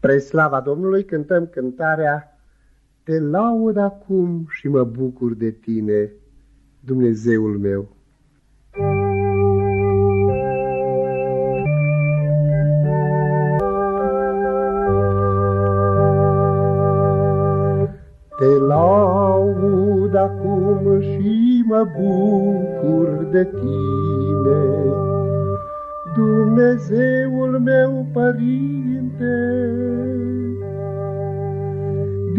Pre slava Domnului cântăm cântarea Te laud acum și mă bucur de tine, Dumnezeul meu. Te laud acum și mă bucur de tine, Dumnezeul meu Părinte,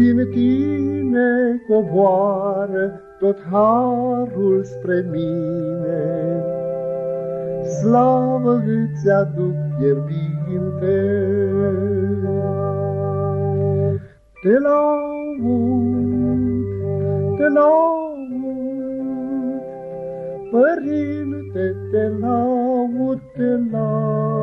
din tine coboară tot harul spre mine. Slavă îți aduc fierbinte. Te laud, te laud, Părinte, te laud, te laud.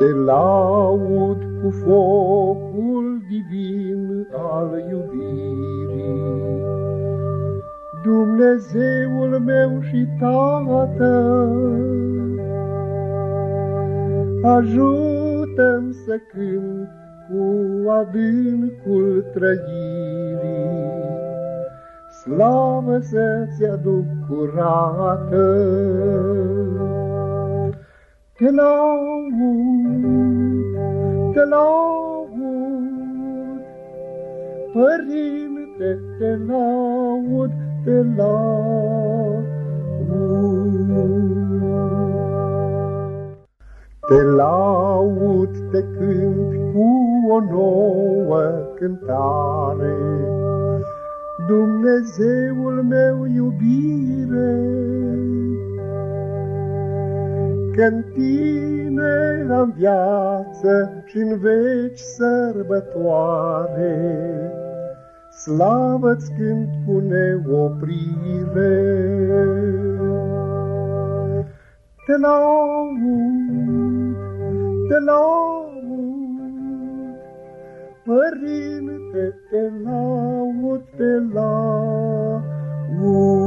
Te laud cu focul divin al iubirii, Dumnezeul meu și Tată, ajută-mi să cânt cu adâncul trăirii, Slavă să-ți aduc curată. Te laud, te laud, Părinte, te laud, te laud. Te laud, te cânt cu o nouă cântare, Dumnezeul meu iubire, că-n tine am viață și în veci sărbătoare, Slavă-ți cânt cu neoprire. Te laud, te laud, Părinte, te laud, te laud.